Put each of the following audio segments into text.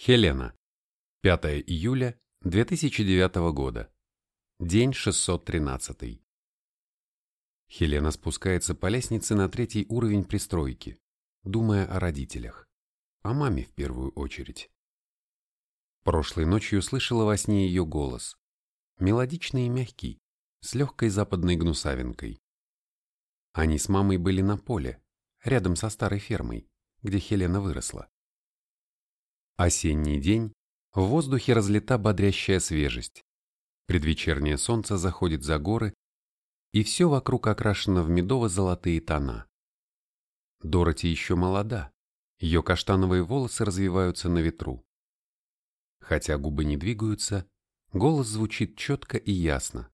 Хелена. 5 июля 2009 года. День 613. Хелена спускается по лестнице на третий уровень пристройки, думая о родителях. О маме в первую очередь. Прошлой ночью слышала во сне ее голос. Мелодичный и мягкий, с легкой западной гнусавинкой. Они с мамой были на поле, рядом со старой фермой, где Хелена выросла. Осенний день, в воздухе разлита бодрящая свежесть. Предвечернее солнце заходит за горы, и все вокруг окрашено в медово-золотые тона. Дороти еще молода, ее каштановые волосы развиваются на ветру. Хотя губы не двигаются, голос звучит четко и ясно.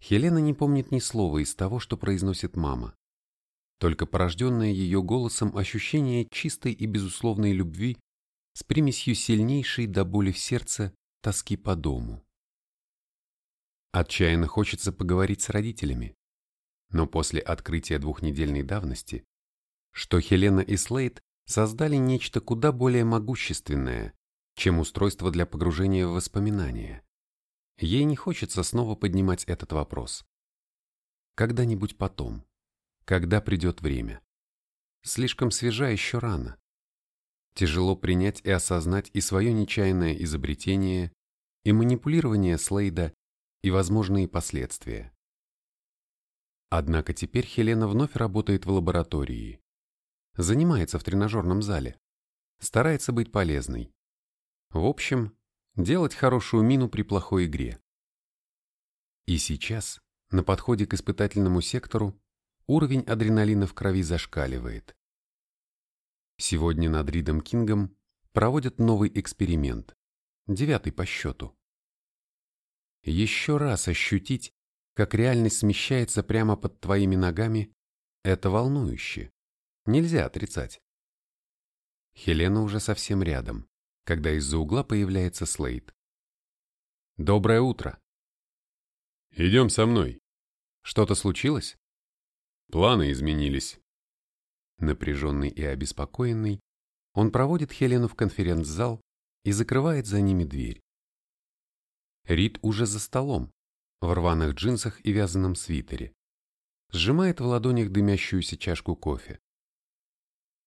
Хелена не помнит ни слова из того, что произносит мама. Только порожденное ее голосом ощущение чистой и безусловной любви с примесью сильнейшей до боли в сердце тоски по дому. Отчаянно хочется поговорить с родителями, но после открытия двухнедельной давности, что Хелена и Слейд создали нечто куда более могущественное, чем устройство для погружения в воспоминания. Ей не хочется снова поднимать этот вопрос. Когда-нибудь потом, когда придет время. Слишком свежа еще рано. Тяжело принять и осознать и свое нечаянное изобретение, и манипулирование Слейда, и возможные последствия. Однако теперь Хелена вновь работает в лаборатории. Занимается в тренажерном зале. Старается быть полезной. В общем, делать хорошую мину при плохой игре. И сейчас, на подходе к испытательному сектору, уровень адреналина в крови зашкаливает. Сегодня над Ридом Кингом проводят новый эксперимент, девятый по счету. Еще раз ощутить, как реальность смещается прямо под твоими ногами, это волнующе. Нельзя отрицать. Хелена уже совсем рядом, когда из-за угла появляется Слейд. «Доброе утро!» «Идем со мной!» «Что-то случилось?» «Планы изменились. Напряженный и обеспокоенный, он проводит Хелену в конференц-зал и закрывает за ними дверь. Рид уже за столом, в рваных джинсах и вязаном свитере. Сжимает в ладонях дымящуюся чашку кофе.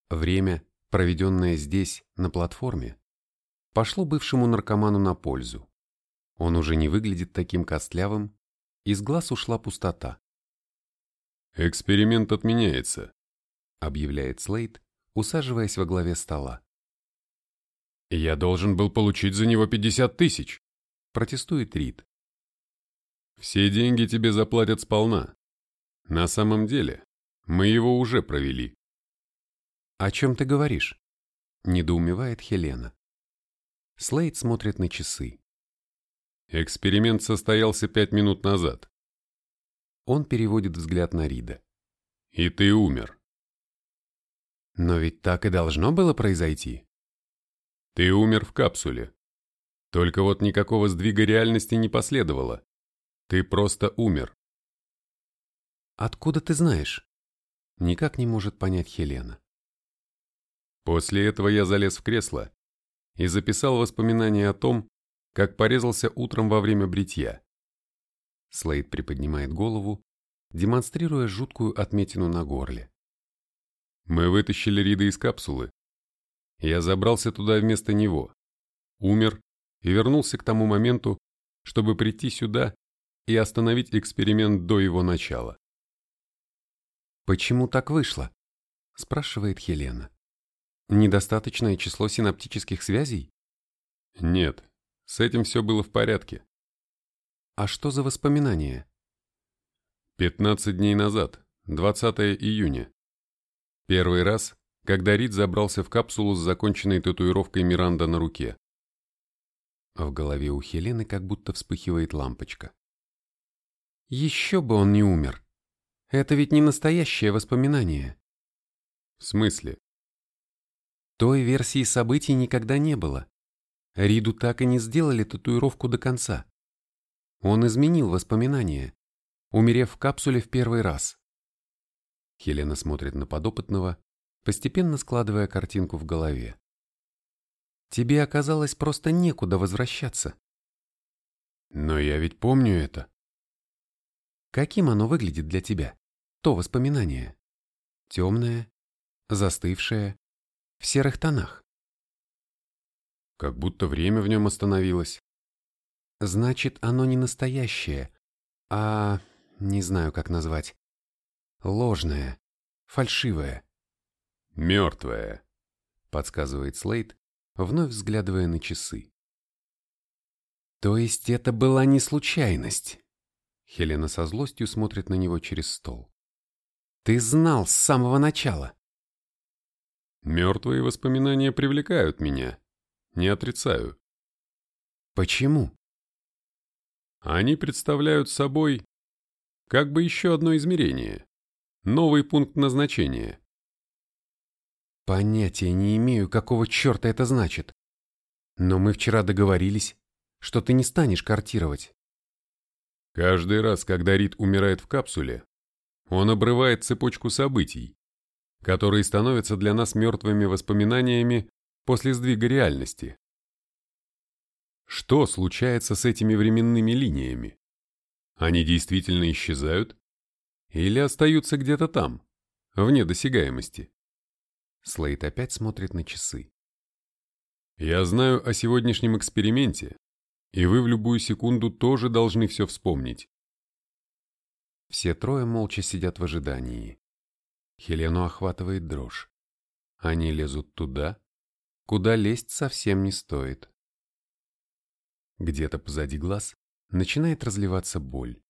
Время, проведенное здесь, на платформе, пошло бывшему наркоману на пользу. Он уже не выглядит таким костлявым, из глаз ушла пустота. «Эксперимент отменяется», объявляет Слейд, усаживаясь во главе стола. «Я должен был получить за него 50 тысяч», протестует Рид. «Все деньги тебе заплатят сполна. На самом деле, мы его уже провели». «О чем ты говоришь?» недоумевает Хелена. Слейд смотрит на часы. Эксперимент состоялся пять минут назад. Он переводит взгляд на Рида. И ты умер. Но ведь так и должно было произойти. Ты умер в капсуле. Только вот никакого сдвига реальности не последовало. Ты просто умер. Откуда ты знаешь? Никак не может понять Хелена. После этого я залез в кресло и записал воспоминания о том, как порезался утром во время бритья. Слейд приподнимает голову, демонстрируя жуткую отметину на горле. Мы вытащили Рида из капсулы. Я забрался туда вместо него, умер и вернулся к тому моменту, чтобы прийти сюда и остановить эксперимент до его начала. «Почему так вышло?» – спрашивает Хелена. «Недостаточное число синаптических связей?» «Нет, с этим все было в порядке». «А что за воспоминания?» «15 дней назад, 20 июня. Первый раз, когда Рид забрался в капсулу с законченной татуировкой Миранда на руке. В голове у Хелены как будто вспыхивает лампочка. Еще бы он не умер. Это ведь не настоящее воспоминание. В смысле? Той версии событий никогда не было. Риду так и не сделали татуировку до конца. Он изменил воспоминания, умерев в капсуле в первый раз. Хелена смотрит на подопытного, постепенно складывая картинку в голове. Тебе оказалось просто некуда возвращаться. Но я ведь помню это. Каким оно выглядит для тебя, то воспоминание? Темное, застывшее, в серых тонах. Как будто время в нем остановилось. Значит, оно не настоящее, а... не знаю, как назвать. Ложное, фальшивое. Мертвое, подсказывает Слейд, вновь взглядывая на часы. То есть это была не случайность? Хелена со злостью смотрит на него через стол. Ты знал с самого начала. Мертвые воспоминания привлекают меня. Не отрицаю. Почему? Они представляют собой как бы еще одно измерение, новый пункт назначения. Понятия не имею, какого черта это значит. Но мы вчера договорились, что ты не станешь картировать. Каждый раз, когда Рид умирает в капсуле, он обрывает цепочку событий, которые становятся для нас мертвыми воспоминаниями после сдвига реальности. Что случается с этими временными линиями? Они действительно исчезают? Или остаются где-то там, вне досягаемости? Слейд опять смотрит на часы. Я знаю о сегодняшнем эксперименте, и вы в любую секунду тоже должны все вспомнить. Все трое молча сидят в ожидании. Хелену охватывает дрожь. Они лезут туда, куда лезть совсем не стоит. Где-то позади глаз начинает разливаться боль.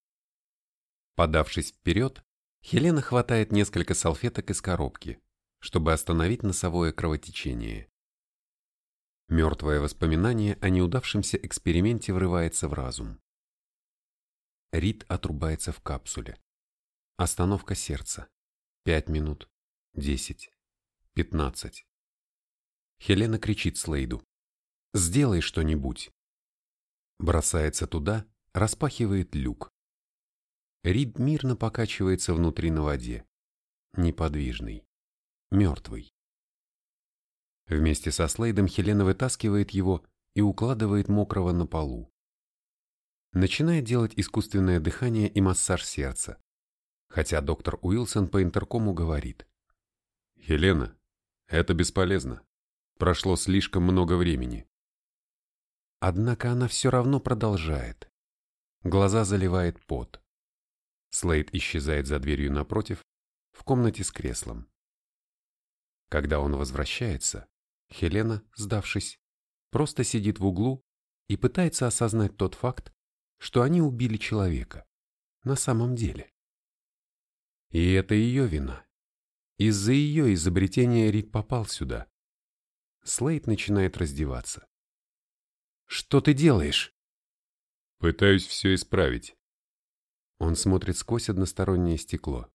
Подавшись вперед, Хелена хватает несколько салфеток из коробки, чтобы остановить носовое кровотечение. Мертвое воспоминание о неудавшемся эксперименте врывается в разум. Рид отрубается в капсуле. Остановка сердца. Пять минут. Десять. Пятнадцать. Хелена кричит Слейду. «Сделай что-нибудь!» Бросается туда, распахивает люк. Рид мирно покачивается внутри на воде. Неподвижный. Мертвый. Вместе со Слейдом Хелена вытаскивает его и укладывает мокрого на полу. Начинает делать искусственное дыхание и массаж сердца. Хотя доктор Уилсон по интеркому говорит. «Хелена, это бесполезно. Прошло слишком много времени». Однако она все равно продолжает. Глаза заливает пот. Слейд исчезает за дверью напротив, в комнате с креслом. Когда он возвращается, Хелена, сдавшись, просто сидит в углу и пытается осознать тот факт, что они убили человека. На самом деле. И это ее вина. Из-за ее изобретения Рид попал сюда. Слейд начинает раздеваться. «Что ты делаешь?» «Пытаюсь все исправить». Он смотрит сквозь одностороннее стекло.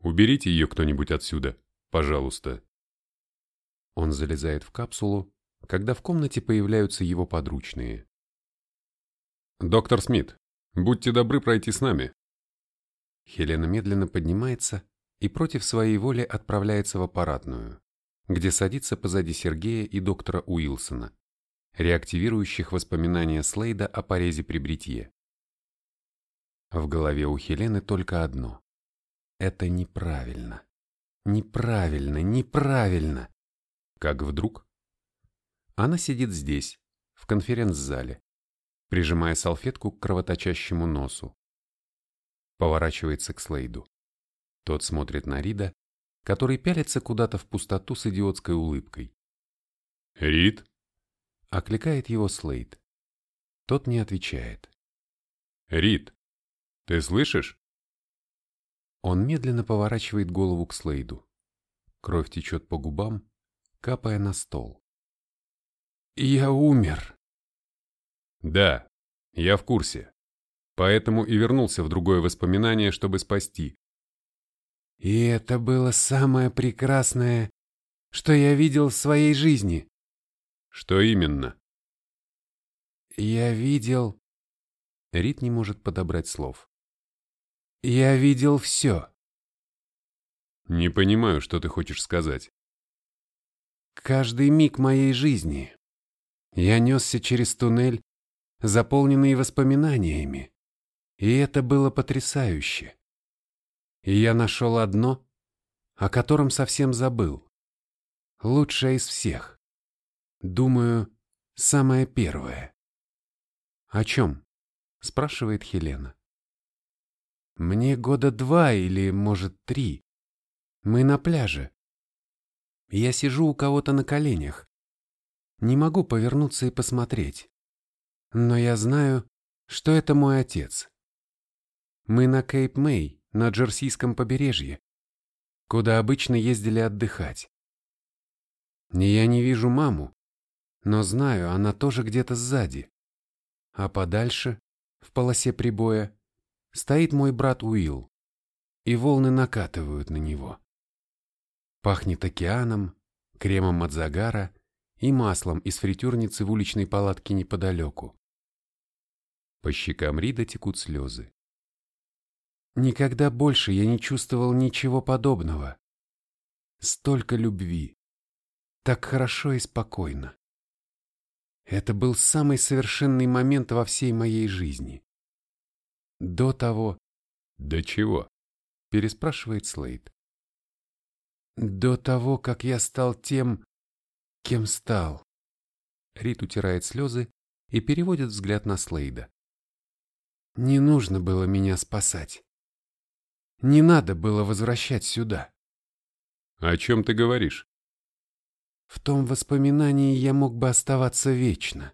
«Уберите ее кто-нибудь отсюда, пожалуйста». Он залезает в капсулу, когда в комнате появляются его подручные. «Доктор Смит, будьте добры пройти с нами». Хелена медленно поднимается и против своей воли отправляется в аппаратную, где садится позади Сергея и доктора Уилсона, реактивирующих воспоминания Слейда о порезе при бритье. В голове у Хелены только одно. Это неправильно. Неправильно, неправильно. Как вдруг? Она сидит здесь, в конференц-зале, прижимая салфетку к кровоточащему носу. Поворачивается к Слейду. Тот смотрит на Рида, который пялится куда-то в пустоту с идиотской улыбкой. «Рид?» — окликает его Слейд. Тот не отвечает. «Рид, ты слышишь?» Он медленно поворачивает голову к Слейду. Кровь течет по губам, капая на стол. «Я умер!» «Да, я в курсе. Поэтому и вернулся в другое воспоминание, чтобы спасти». «И это было самое прекрасное, что я видел в своей жизни». «Что именно?» «Я видел...» Рит не может подобрать слов. «Я видел все». «Не понимаю, что ты хочешь сказать». Каждый миг моей жизни Я несся через туннель, заполненный воспоминаниями, и это было потрясающе. И я нашел одно, о котором совсем забыл. Лучшее из всех. Думаю, самое первое. «О чем?» – спрашивает Хелена. «Мне года два или, может, три. Мы на пляже. Я сижу у кого-то на коленях. Не могу повернуться и посмотреть. Но я знаю, что это мой отец. Мы на Кейп-Мэй, на Джерсийском побережье, куда обычно ездили отдыхать. Я не вижу маму, но знаю, она тоже где-то сзади. А подальше, в полосе прибоя, стоит мой брат Уилл, и волны накатывают на него. Пахнет океаном, кремом от загара и маслом из фритюрницы в уличной палатке неподалеку. По щекам Рида текут слезы. Никогда больше я не чувствовал ничего подобного. Столько любви. Так хорошо и спокойно. Это был самый совершенный момент во всей моей жизни. До того... До чего? Переспрашивает Слейд. До того, как я стал тем, кем стал. Рит утирает слезы и переводит взгляд на Слейда. Не нужно было меня спасать. Не надо было возвращать сюда. О чем ты говоришь? В том воспоминании я мог бы оставаться вечно.